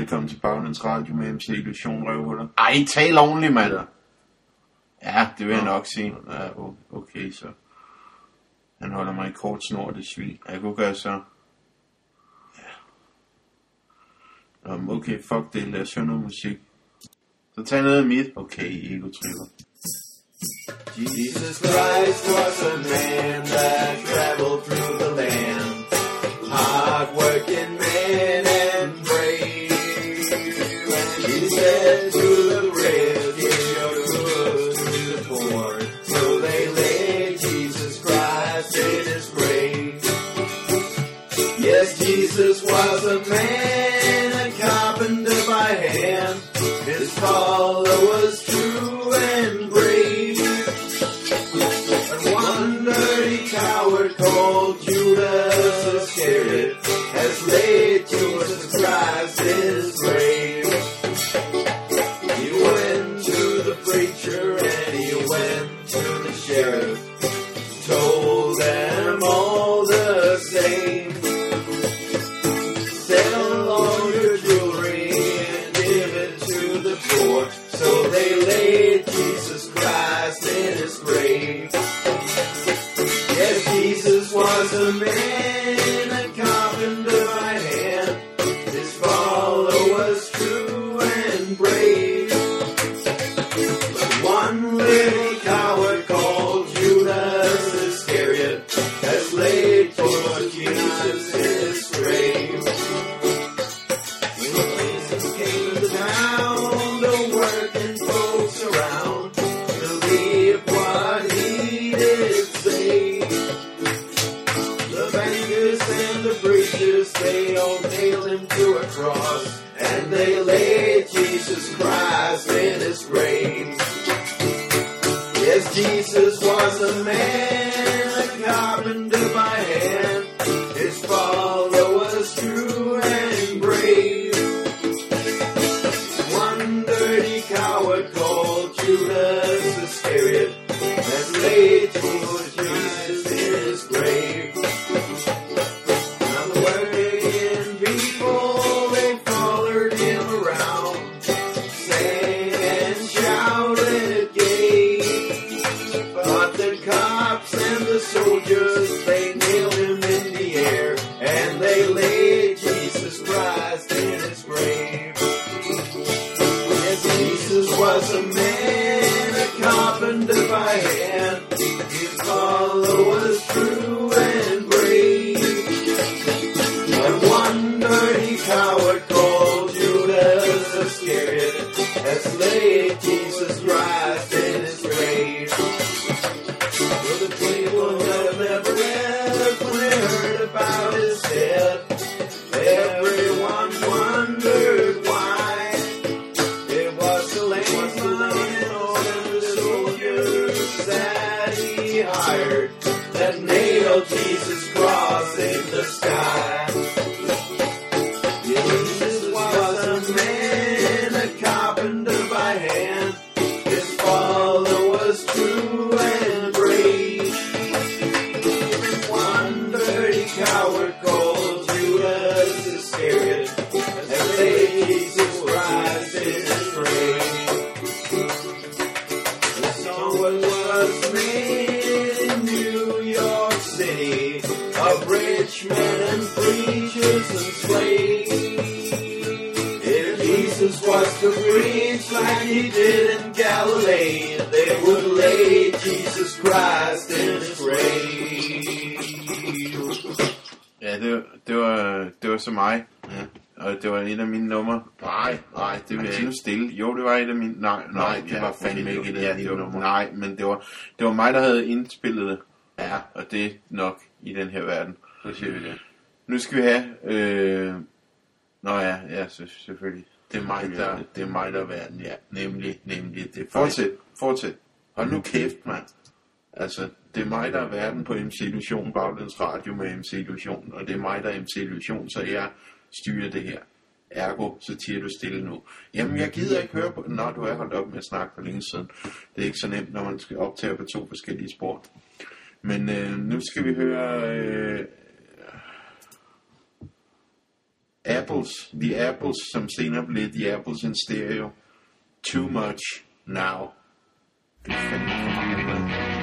Velkommen til Baglands Radio med MC Illusion Røvhuller. Ej, tal ordentligt, mand. Ja, det vil jeg nok sige. Ja, okay, så. Han holder mig i kort snor, det svin. Jeg kunne gøre så. Ja. Nå, okay, fuck det. Lad os høre noget musik. Så tag noget af mit. Okay, ego tripper. Jesus Christ was a man that traveled through to the rich, "Give your goods to the poor." So they laid Jesus Christ in his grave. Yes, Jesus was a man, a carpenter by hand. His father was true and brave. And one dirty coward called Judas Iscariot has laid Jesus Jesus was a man, a carpenter by hand. His follow was true breath he did in Galilee, they would lay Jesus Christ in his grave. Ja, det var, det var, det var så mig. Ja. Og det var et af mine numre. Nej, nej, det nu ikke. stille. Jo, det var et af mine... Nej, Nej, det var fandme ikke et af ja, det var, numre. Nej, men det var, det var mig, der havde indspillet det. Ja, Og det er nok i den her verden. så siger vi det. Nu skal vi have... Øh... Nå ja, ja, så, selvfølgelig. Det er mig, der, er det. er mig, der er verden, ja. Nemlig, nemlig, det er Fortsæt, fortsæt. Hold nu kæft, mand. Altså, det er mig, der er verden på MC Illusion, Baglands Radio med MC Illusion, og det er mig, der er MC Illusion, så jeg styrer det her. Ergo, så tiger du stille nu. Jamen, jeg gider ikke høre på når du er holdt op med at snakke for længe siden. Det er ikke så nemt, når man skal optage på to forskellige spor. Men øh, nu skal vi høre... Øh, Apples, The Apples, som senere blev The Apples in Stereo. Too much now. Det er fandme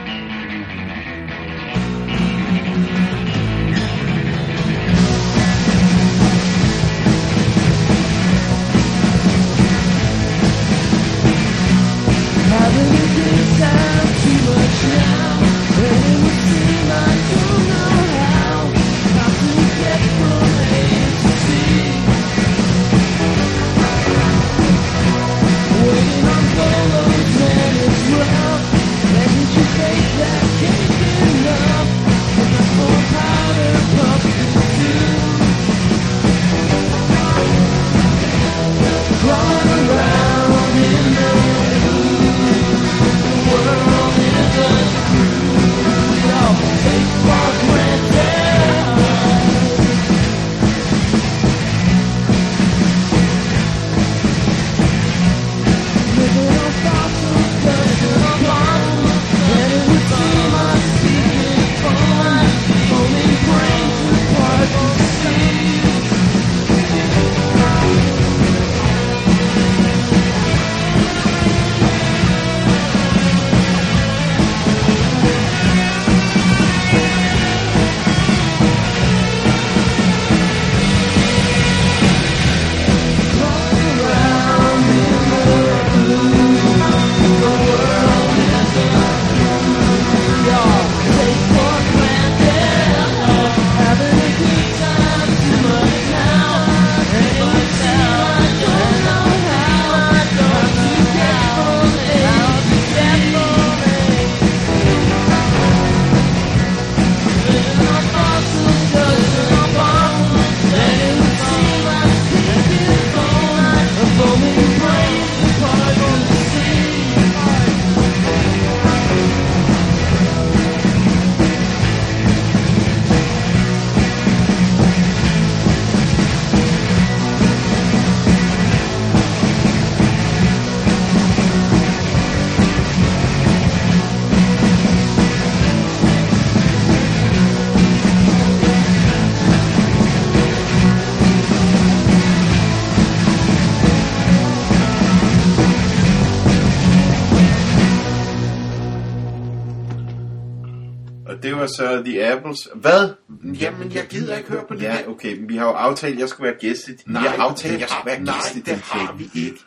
så The Apples. Hvad? Jamen, jeg gider ikke høre på det Ja, her. okay, men vi har jo aftalt, at jeg skulle være gæst i din. Nej, vi har aftalt, at jeg skulle være gæst i nej, det din har ting. vi ikke.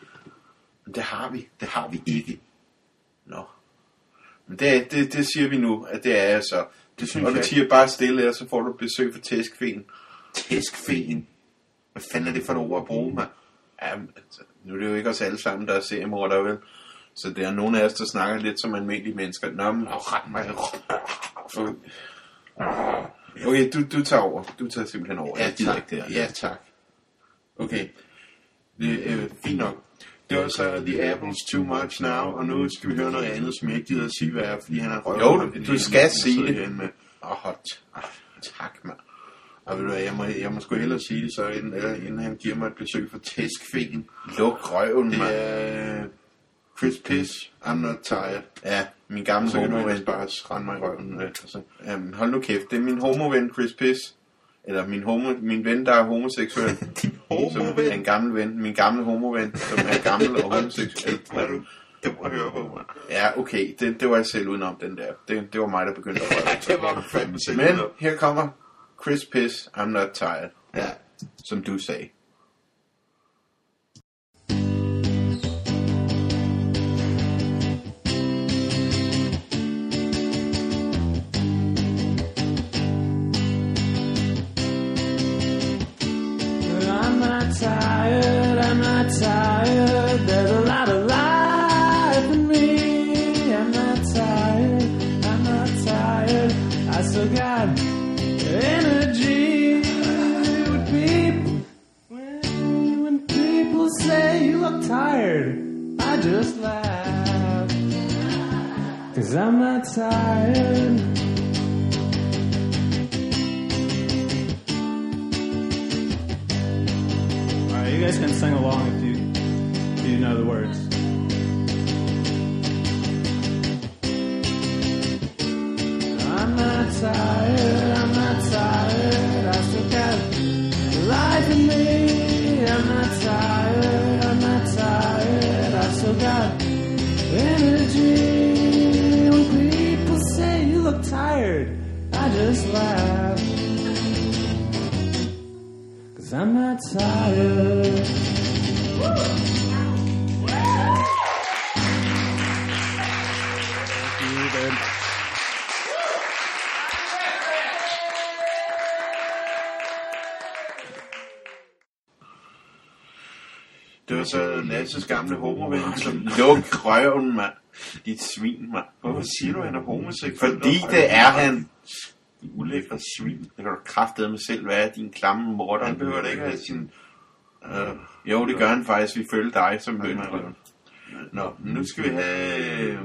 Det har vi. Det har vi ikke. Nå. Men det, det, det siger vi nu, at det er jeg så. Det synes og du jeg siger bare stille, og så får du besøg fra tæskfen. Tæskfen. Hvad fanden er det for et ord at bruge, mand? Ja, altså, nu er det jo ikke os alle sammen, der er seriemordere, vel? Så det er nogle af os, der snakker lidt som almindelige mennesker. Nå, men, Nå, ret mig. Okay, du, du tager over. Du tager simpelthen over. Ja, Jeg gider tak. ikke det her. Ja, tak. Okay. Det er øh, fint nok. Det var så The Apples Too Much Now, og nu skal vi høre noget andet, som jeg ikke gider at sige, hvad er, fordi han er røv. Jo, du- du skal sige det. Med. Oh, ah, tak, mand. Og ved du hvad, jeg må, jeg må sgu hellere sige det så, inden, eller, inden han giver mig et besøg fra Tæskfen. Luk røven, Det mand. er Chris Piss, I'm Not Tired. Ja, min gamle Så homoven. ellers bare rende mig i røven. Altså. Jamen, hold nu kæft. Det er min homoven Chris Piss. Eller min, homo, min ven, der er homoseksuel. Din Som er en gammel ven. Min gamle homoven, som er gammel og homoseksuel. Det må høre på. Ja, okay. Det, det var jeg selv udenom, den der. Det, det var mig, der begyndte at røre. Det var fandme selv. Men her kommer Chris Piss, I'm Not Tired, Ja. som du sagde. Tired, I'm not tired. There's a lot of life in me. I'm not tired, I'm not tired. I still got energy. When people, when, when people say you look tired, I just laugh. Cause I'm not tired. You guys can sing along if you if you know the words. Lasses gamle homoven, som... Luk røven, mand. Dit svin, mand. Hvorfor siger du, at han er homoseksuel? Fordi det er han. Ulækre svin. Det kan du kraftedeme selv være, din klamme morter. Han behøver da ikke have sin... Øh, Jo, det gør han faktisk. Vi følger dig som møntrøven. Nå, nu skal vi have...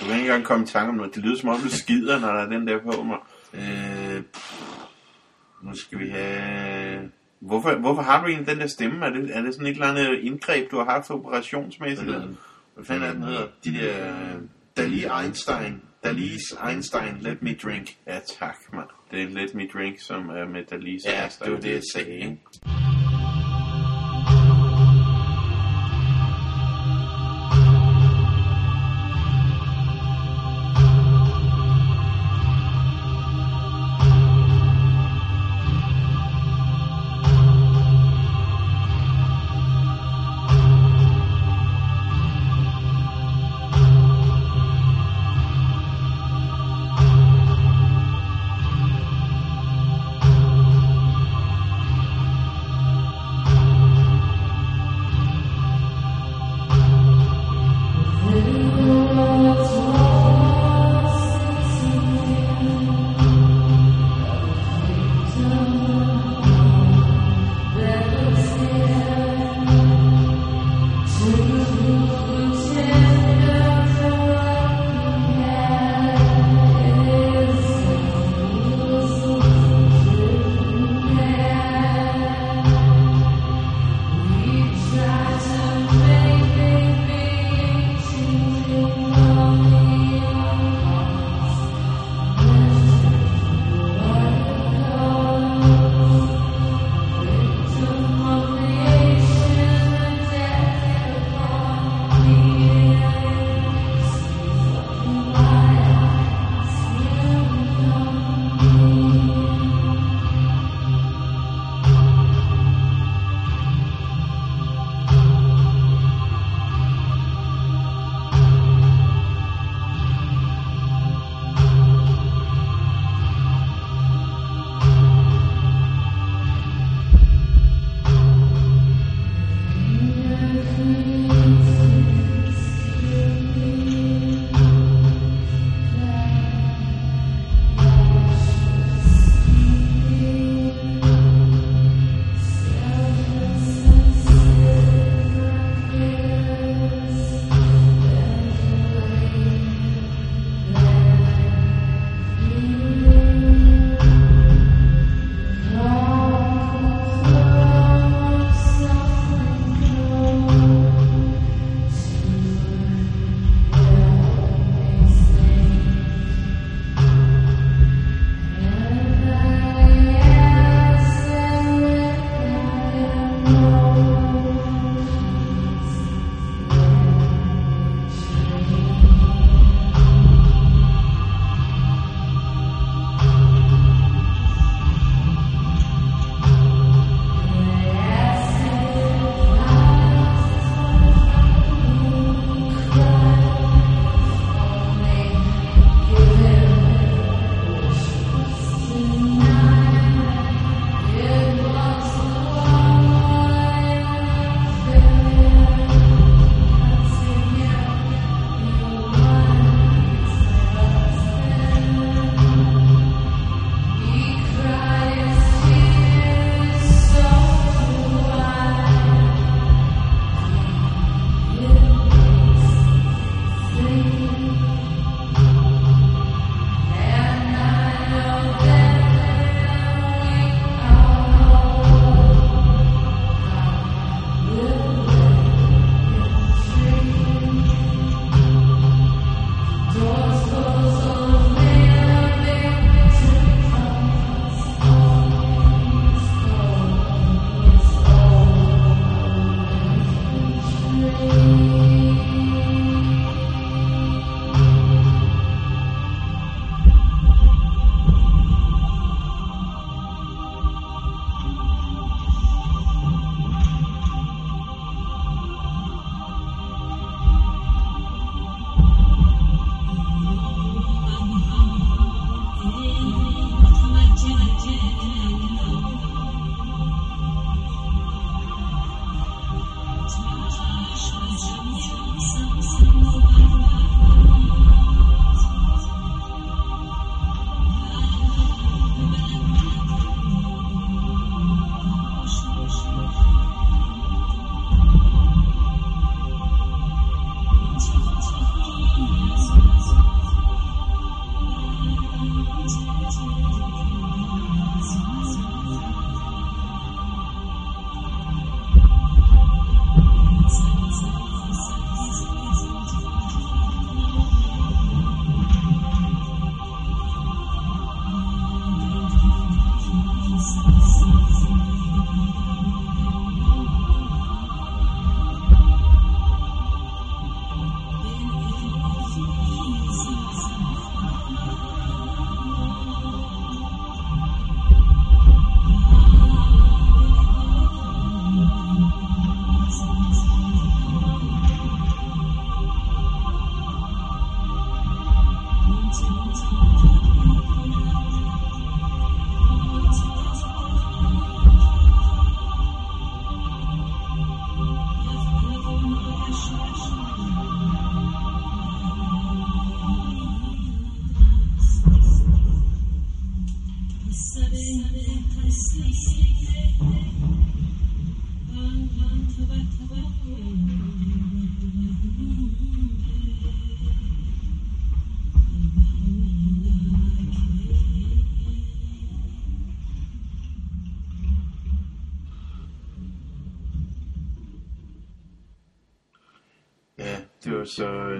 Du kan ikke engang komme i tanke om noget. Det lyder som om, du skider, når der er den der på mig. Øh, nu skal vi have... Hvorfor, hvorfor har du egentlig den der stemme? Er det, er det sådan et eller andet indgreb, du har haft operationsmæssigt? Hvad, hvad fanden er den hedder? De der... øh, Dali Einstein. Dali's Einstein, let me drink. Ja, tak, mand. Det er Let Me Drink, som er med Dalisa. Ja, det var det, jeg sagde, ikke?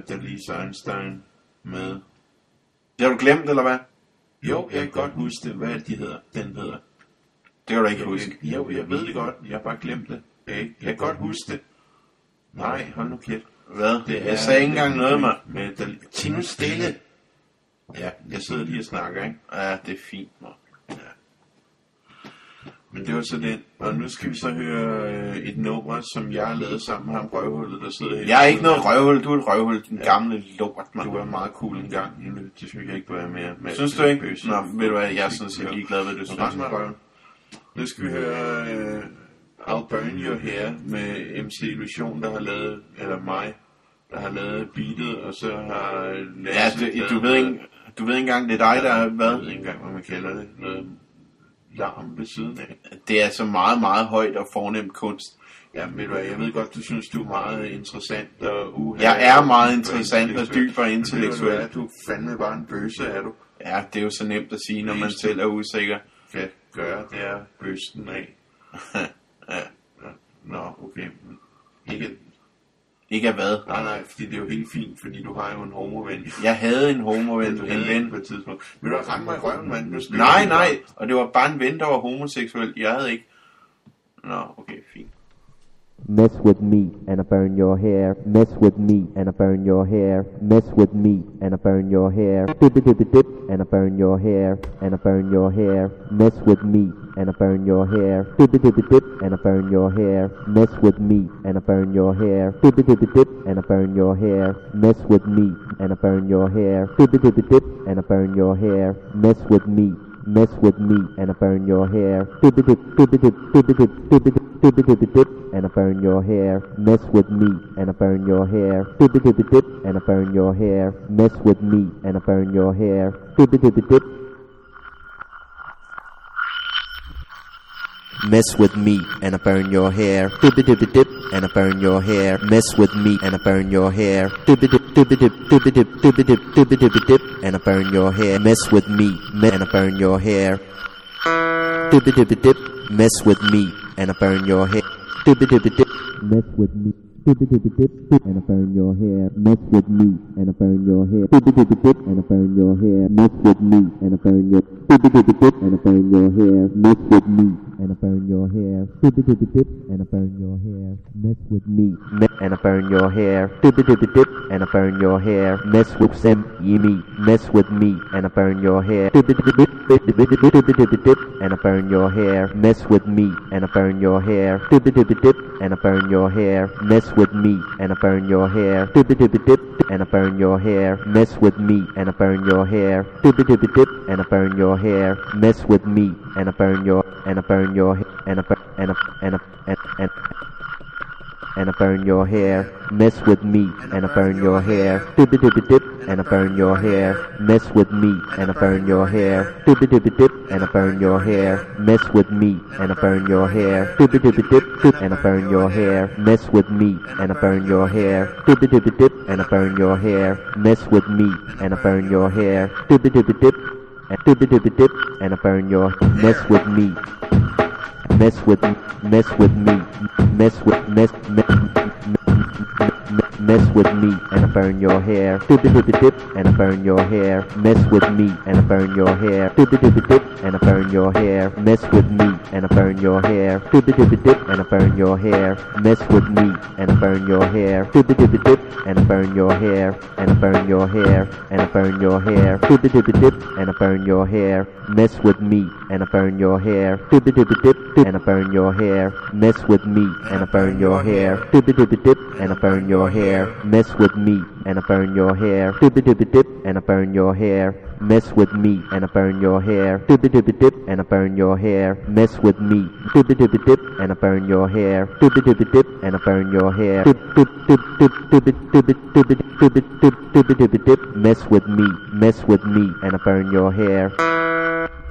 Øh, Dalise Einstein med. Det har du glemt, eller hvad? Jo, jeg kan godt huske det. Hvad er det, de hedder? Den hedder. Det kan du ikke huske. Jo, jeg ved det godt. Jeg har bare glemt det. Jeg, jeg kan godt huske det. Nej, hold nu kæft. Hvad? Det jeg sagde ikke engang noget, med. Med Tino stille. Ja, jeg sidder lige og snakker, ikke? Ja, det er fint, man. Men det var så den. Og nu skal vi så høre øh, et nummer, som jeg har lavet sammen med ham røvhullet, der sidder her. Jeg er ikke noget røvhul, du er et røvhul, din gamle lort, Du mand. var meget cool en gang. men Det synes jeg ikke, du er mere. Med Synes du ikke? bøsse. Nå, ved du hvad, jeg er sådan set ligeglad, hvad du Så synes. Nu skal vi høre uh, I'll Burn Your Hair med MC Illusion, der har lavet, eller mig, der har lavet beatet, og så har Ja, det, du, ved ikke, du ved ikke engang, det er dig, der har Jeg ved været. ikke engang, hvad man kalder det. Noget larm ved siden af. Det er så meget, meget højt og fornemt kunst. Ja, ved du hvad, jeg ved godt, du synes, du er meget interessant og uha. Jeg er meget interessant og dyb og Men intellektuel. Du, hvad, du er fandme bare en bøsse, er du. Ja, det er jo så nemt at sige, når man selv er usikker. Kan gøre, det er bøsten af. Ja. Nå, okay. Ikke, Ikke af hvad? nej, nej, fordi det er jo helt fint, fordi du har jo en homoven. Jeg havde en homoven, du en havde ven. på et tidspunkt. Vil du have ramt mig i røven, mand? Nej, nej, og det var bare en ven, der var homoseksuel. Jeg havde ikke... Nå, okay, fint. Mess with me and I burn your hair. Mess with me and I burn your hair. Mess with me and I burn your hair. Dip dip dip dip and I burn your hair and I burn your hair. Mess with me and I burn your hair. Dip dip dip dip and I burn your hair. Mess with me and I burn your hair. Dip dip dip and I burn your hair. Mess with me and I burn your hair. Dip dip dip and I burn your hair. Mess with me mess with me and I burn your hair. Dip dip dip dip and I burn your hair. Mess with me and I burn your hair. Dip dip dip and I burn your hair. Mess with me and I burn your hair. Dip dip dip. Mess with me and I burn your hair. Dibby dibby dip and I burn your hair. Mess with me and I burn your hair. Dibby dip dibby dip dibby dip dibby dip dibby dibby dip and I burn your hair. Mess with me and I burn your hair. Dibby dibby dip. Mess with me and I burn your hair. Dibby dibby dip. Mess with me. Dip dip dip dip and I burn your hair. Mess with me and I burn your hair. Dip dip dip dip and I burn your hair. Mess with me and I burn your. Dip dip dip dip and I burn your hair. Mess with me and I burn your hair. Dip dip dip dip and I burn your hair. Mess with me and I burn your hair. Dip dip dip dip and I burn your hair. Mess with Sim me. mess with me and I burn your hair. And I burn your hair. Mess with me and I burn your hair. And I burn your hair. Mess with me and I burn your hair. And I burn your hair. Mess with me and I burn your hair. And I burn your hair. Mess with me and I burn your and I burn your and I and I and I and and I burn your hair. Mess with me and I burn your hair. Dip dip dip and I burn your hair. Mess with me and I burn your hair. Dip dip dip and I burn your hair. Mess with me and I burn your hair. Dip dip dip dip and I burn your hair. Mess with me and I burn your hair. Dip dip dip and I burn your hair. Mess with me and I burn your hair. Dip dip dip and dip and I burn your mess with me mess with me mess with me mess with mess mess mess with me and burn your hair dip dip dip dip and burn your hair mess with me and burn your hair dip dip dip dip and burn your hair mess with me and burn your hair dip dip dip dip and burn your hair mess with me and burn your hair dip dip dip dip and burn your hair and burn your hair and burn your hair dip dip dip dip and burn your hair mess with me and burn your hair dip dip dip dip and burn your hair mess with me and burn your hair dip dip dip dip and and I burn your hair. Mess with me and I burn your hair. Doobie doobie dip and I burn your hair. Mess with me and I burn your hair. Doobie doobie dip and I burn your hair. Mess with me. Doobie doobie dip and I burn your hair. Doobie doobie dip and I burn your hair. Doobie doobie doobie dip. Mess with me. Mess with me and I burn your hair.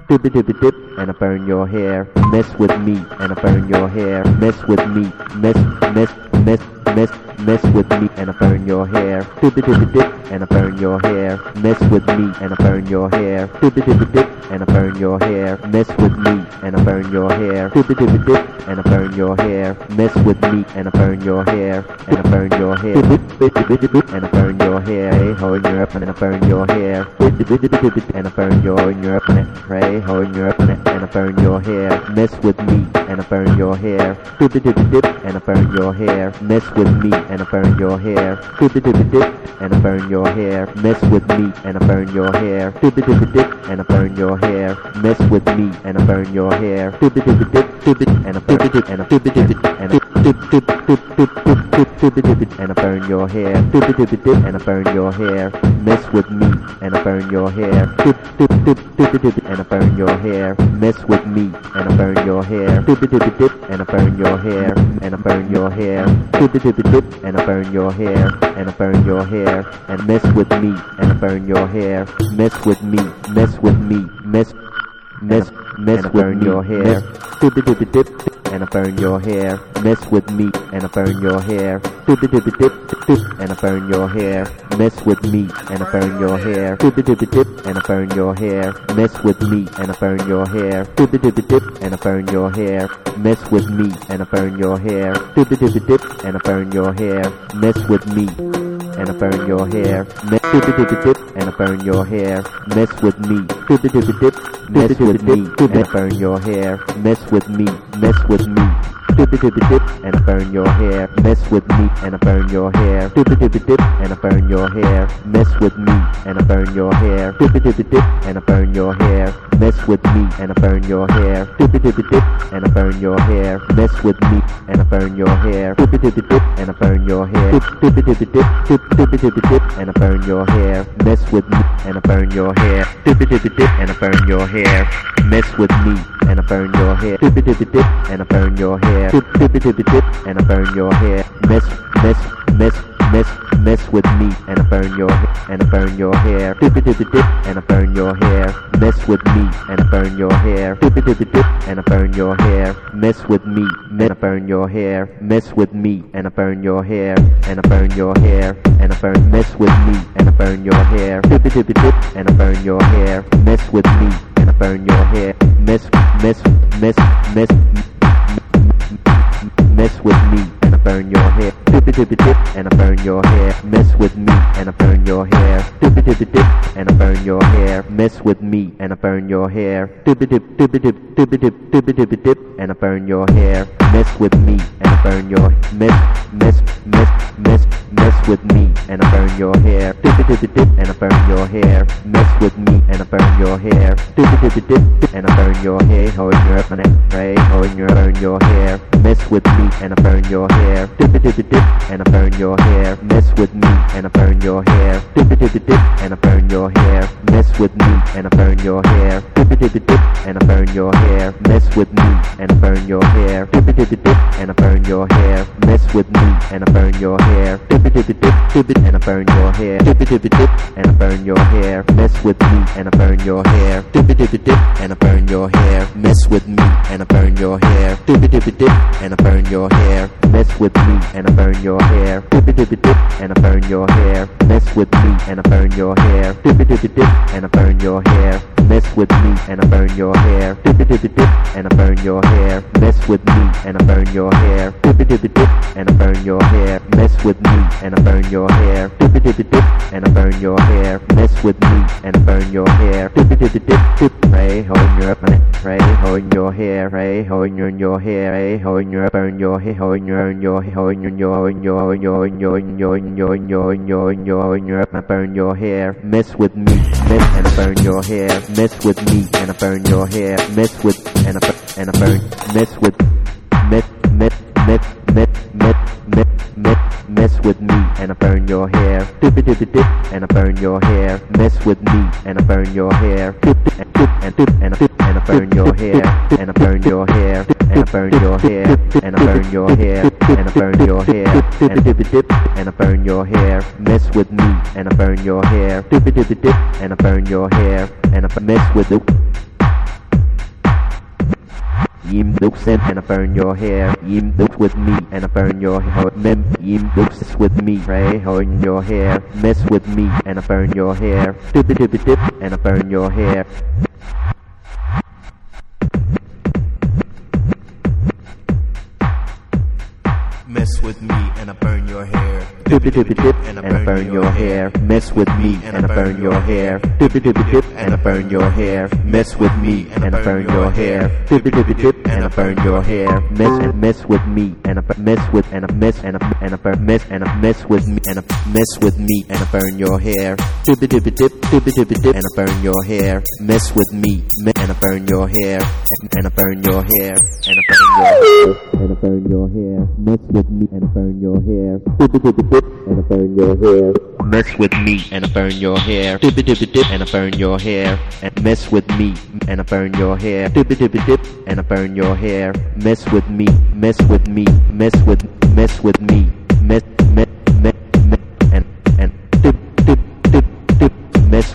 Doobie doobie dip and I burn your hair. Mess with me and I burn your hair. Mess with me. Mess mess mess mess mess with me, and I burn your hair. Dibby dibby dip, and I burn your hair. Mess with me, and I burn your hair. Dibby dibby dip, and I burn your hair. Mess with me, and I burn your hair. Dibby dibby dip, and I burn your hair. Mess with me, and I burn your hair. And I burn your hair. And I burn your hair. Hey ho in Europe, and I burn your hair. And I burn your in Europe, and I pray ho in Europe, and I burn your hair. Mess with me, and I burn your hair. Dibby dibby dip, and I burn your hair. Mess with me, and I burn your hair. Dibby dibby dip, and I burn your hair. Mess with me, and I burn your hair. Dibby dibby dip, and I burn your hair. Mess with me, and I burn your hair. Dibby dibby dip, dibby, and I burn dip, and I dibby dibby, and I dip dip dip dip dip dip dibby dibby, and I burn your hair. Dibby dibby dip, and I burn your hair. Mess with me, and I burn your hair. Dip dip dip dibby dibby, and I burn your hair. Mess with me, and I burn your hair. Dibby dibby dip, and I burn your hair, and I burn your hair. Dibby dibby dip, and I burn your hair, and I burn your hair. And mess with me, and I burn your hair. Mess with me, mess with me, mess mess mess with your hair. Dibby dibby dip, and I burn your hair. Mess with me, and I burn your hair. Dibby dibby dip, dip, dip and I burn your hair. Mess with me, and I burn your hair. Dibby dibby dip, dip and I burn your hair. Mess with me, and I burn your hair. Dibby dibby dip, dip and I burn your hair. Mess with me, and I burn your hair. Dibby dibby dip, and I burn your hair. Mess with me, and I burn your hair. Mess dibby dibby dip, and I burn your hair. Mess with me, dibby dibby dip, mess with me, and I burn your hair. Mess with me, mess with me. Dibby dibby dip, and I burn your hair. Mess with me, and I burn your hair. Dibby dibby dip, and I burn your hair. Mess with me, and I burn your hair. Dibby dibby dip, and I burn your hair. Mess with me, and I burn your hair. Dibby dibby dip, and I burn your hair. Mess with me, and I burn your hair. Dibby dibby dip, and I burn your hair. Dibby dibby dip, dip dibby dibby dip, and I burn your hair. Mess with me, and I burn your hair. Dibby dibby dip, and I burn your hair. Mess with me, and I burn your hair. Dibby dibby dip, and I burn your hair. Dip dibby dibby dip, and I burn your hair. Mess mess mess mess with me, and I burn your and I burn your hair. Dibby dibby dip, and I burn your hair. Mess with me, and I burn your hair. Dibby dibby dip, and I burn your hair. Mess with me, and I burn your hair. Mess with me, and I burn your hair. And I burn your hair, and I burn mess with me, and I burn your hair. Dibby dibby dip, and I burn your hair. Mess with me, and I burn your hair. Mess mess mess mess mess with me burn your hair. Dibby dibby dip and I burn your hair. Mess with me and I burn your hair. Dibby dibby dip and I burn your hair. Mess with me and I burn your hair. Dibby dip dibby dip dibby dip dibby dibby dip and I burn your hair. Mess with me and I burn your mess mess mess mess mess with me and I burn your hair. Dibby dibby dip and I burn your hair. Mess with me and I burn your hair. Dibby dibby dip and I burn your hair. Hold your up and pray. Hold your burn your hair. Mess with me and I burn your hair. Dibby dibby dip and I burn your hair. Mess with me and I burn your hair. Dibby dibby dip and I burn your hair. Mess with me and I burn your hair. Dibby dibby dip and I burn your hair. Mess with me and I burn your hair. Dibby dibby dip and I burn your hair. Mess with me and I burn your hair. Dibby dibby dip dibby and I burn your hair. Dibby dibby dip and I burn your hair. Mess with me and I burn your hair. Dibby dibby dip and I burn your hair. Mess with me and I burn your hair. Dibby dibby dip and I burn your hair. Mess with me and I burn your hair. Dibby dibby dip and I burn your hair. Mess with me and I burn your hair. Dibby dibby dip and I burn your hair. Mess with me and I burn your hair. Dibby dibby dip and I burn your hair. Mess with me and I burn your hair. Dibby dibby dip and I burn your hair. Mess with me and I burn your hair. Dibby dibby dip and I burn your hair. Mess with me and I burn your hair. Dibby dibby dip dip. Pray hold your pray hold your hair. Pray hold your hair. Pray hold your burn your hair. Hold your your hold your burn your hair. Mess with me. Mess and I burn your hair. Mess with me and I burn your hair. Mess with and I and I burn. Mess with your hair. Dibby dibby dip it dip and I burn your hair. Mess with me and I burn your hair. Dip dip and dip and dip and dip and I burn your hair and I burn your hair and I burn your hair and I burn your hair and I burn your hair and dibby dip and I burn your hair. Mess with me and I burn your hair. Dibby dibby dip and I burn your hair and I mess with it. Yim looks in and I burn your hair. Yim looks with me and I burn your hair. Mem Yim looks with me. Pray on your hair. Mess with me and I burn your hair. Dip dip dip and I burn your hair. Mess with me and I burn your hair. Dip dip dip and I burn your hair. Mess with me and I burn your hair. Dip dip dip and I burn your hair. Mess with me and I burn your hair. Dip dip dip and I burn your hair. Mess and mess with me and I mess with and I mess and I and I burn mess and I mess with me and I mess with me and I burn your hair. Dip dip dip dip dip dip and I burn your hair. Mess with me and I burn your hair and, and I burn your hair and I burn your hair and I burn your hair. Mess with me and I burn your hair. And I burn your hair. Mess with me and I burn your hair. And I burn your hair. And mess with me and I burn your hair. And I burn your hair. Mess with me, mess with me, mess with mess with me, mess,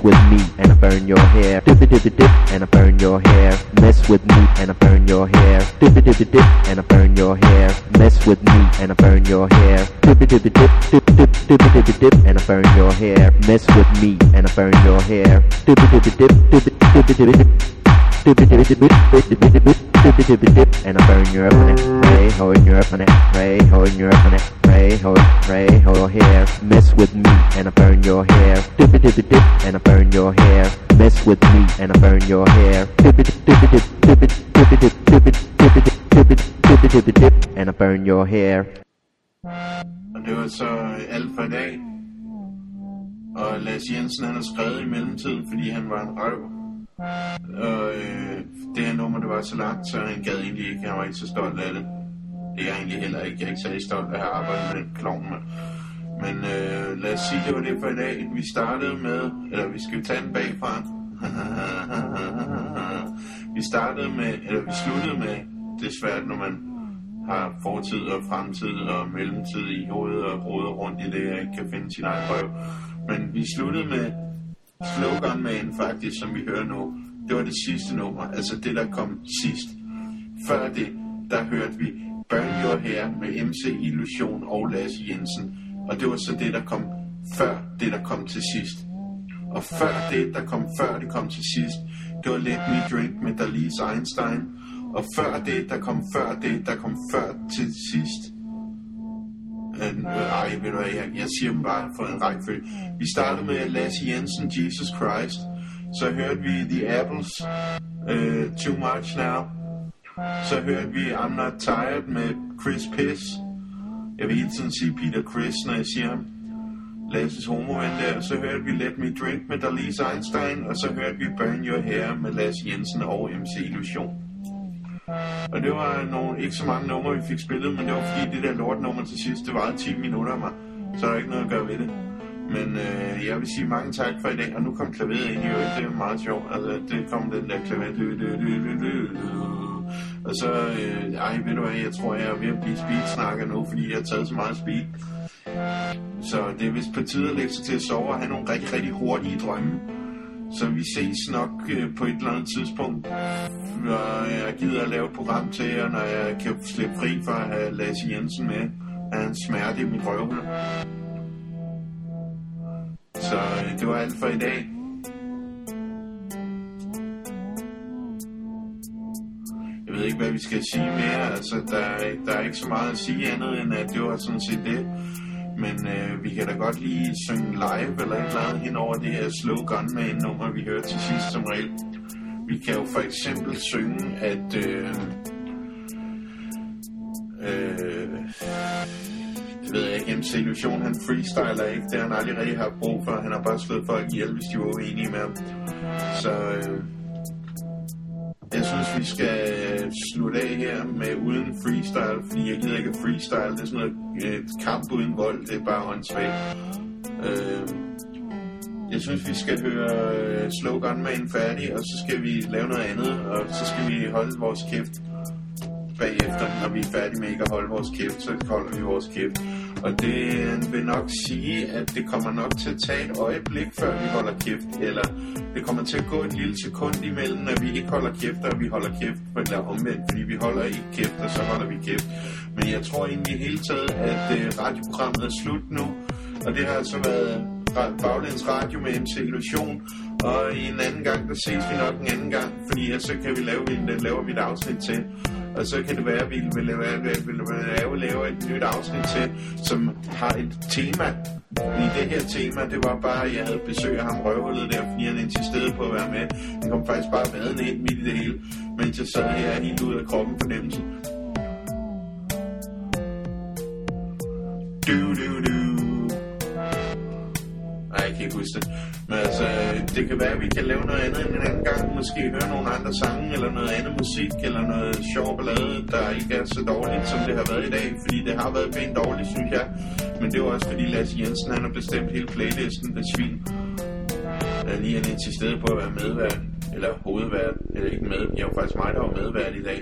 with me and I burn your hair. Dip it dip it dip and I burn your hair. Mess with me and I burn your hair. Dip it dip it dip and I burn your hair. Mess with me and I burn your hair. Dip it dip it dip dip dip dip it dip it dip and I burn your hair. Mess with me and I burn your hair. Dip it dip it dip dip it dip it dip it dip and I burn your up on it, pray, hold your up on it, pray, hold your up on it play or pray or hair. Mess with me and I burn your hair. Dip it dip it dip and I burn your hair. Mess with me and I burn your hair. Dip it dip it dip dip it dip it dip dip it dip it dip it dip it dip it dip and I burn your hair. Og det var så alt for i dag. Og Lars Jensen han har skrevet i mellemtiden, fordi han var en røv. Og øh, det her nummer, det var så langt, så han gad egentlig ikke, han var ikke så stolt af det. Det er jeg egentlig heller ikke. Jeg er ikke særlig stolt af at have arbejdet med den klovn. mand. Men øh, lad os sige, det var det for i dag. Vi startede med, eller vi skal tage den bagfra. vi startede med, eller vi sluttede med, det er svært, når man har fortid og fremtid og mellemtid i hovedet og roder rundt i det, og ikke kan finde sin egen røv. Men vi sluttede med Slogan Man faktisk, som vi hører nu. Det var det sidste nummer, altså det, der kom sidst. Før det, der hørte vi Burn Your her med MC Illusion og Lasse Jensen. Og det var så det, der kom før det, der kom til sidst. Og før det, der kom før det kom til sidst, det var Let Me Drink med Dalis Einstein. Og før det, der kom før det, der kom før til sidst. Øh, ej, ved du hvad, jeg, jeg siger dem bare for en rækkefølge. Vi startede med Lasse Jensen, Jesus Christ. Så hørte vi The Apples, uh, Too Much Now. Så hørte vi I'm Not Tired med Chris Piss. Jeg vil hele tiden sige Peter Chris, når jeg siger ham. Lasses homoven der. Så hørte vi Let Me Drink med Dalise Einstein. Og så hørte vi Burn Your Hair med Lasse Jensen og MC Illusion. Og det var nogle, ikke så mange numre, vi fik spillet, men det var fordi det der lortnummer til sidst, det varede 10 minutter mig. Så er der ikke noget at gøre ved det. Men øh, jeg vil sige mange tak for i dag, og nu kom klaveret ind i øvrigt, det er meget sjovt. Altså, det kom den der klaver. Og så, øh, ej, ved du hvad, jeg tror, jeg er ved at blive speedsnakker nu, fordi jeg har taget så meget speed. Så det er vist på tide at lægge sig til at sove og have nogle rigtig, rigtig hurtige drømme. Så vi ses nok øh, på et eller andet tidspunkt, når jeg gider at lave et program til jer, når jeg kan slippe fri for at have Lasse Jensen med. Han en smerte i mit røvhul. Så øh, det var alt for i dag. Ved ikke, hvad vi skal sige mere. Altså, der, er- der er ikke så meget at sige andet, end at det var sådan set det. Men øh, vi kan da godt lige synge live eller et eller andet hen over det her Slow Gunman nummer, vi hørte til sidst som regel. Vi kan jo for eksempel synge, at... Øh, øh, det ved jeg ikke, MC Illusion, han freestyler ikke. Det har han aldrig rigtig har brug for. Han har bare slået folk ihjel, hvis de var uenige med ham. Så øh, jeg synes, vi skal øh, slutte af her med uden freestyle, fordi jeg gider ikke freestyle. Det er sådan noget et kamp uden vold, det er bare håndsvagt. Øh, jeg synes, vi skal høre øh, med en færdig, og så skal vi lave noget andet, og så skal vi holde vores kæft bagefter, når vi er færdige med ikke at holde vores kæft, så holder vi vores kæft. Og det vil nok sige, at det kommer nok til at tage et øjeblik, før vi holder kæft, eller det kommer til at gå et lille sekund imellem, at vi ikke holder kæft, og vi holder kæft, eller omvendt, fordi vi holder ikke kæft, og så holder vi kæft. Men jeg tror egentlig i hele taget, at øh, radioprogrammet er slut nu, og det har altså været Baglæns Radio med MC Illusion, og i en anden gang, der ses vi nok en anden gang, fordi så kan vi lave, det laver vi et afsnit til. Og så kan det være, at vi vil lave, vil lave, lave et nyt afsnit til, som har et tema. I det her tema, det var bare, at jeg havde besøg af ham røvhullet der, fordi han insisterede på at være med. Han kom faktisk bare vadende ind midt i det hele, mens jeg sad her helt ud af kroppen fornemmelsen. Du, du, du. Nej, jeg kan ikke huske det. Men altså, det kan være, at vi kan lave noget andet end en anden gang. Måske høre nogle andre sange, eller noget andet musik, eller noget sjov ballade, der ikke er så dårligt, som det har været i dag. Fordi det har været pænt dårligt, synes jeg. Men det var også fordi Lasse Jensen, han har bestemt hele playlisten af svin. Jeg lige han stede på at være medvært, eller hovedvært, eller ikke med. Jeg var faktisk mig, der var medvært i dag.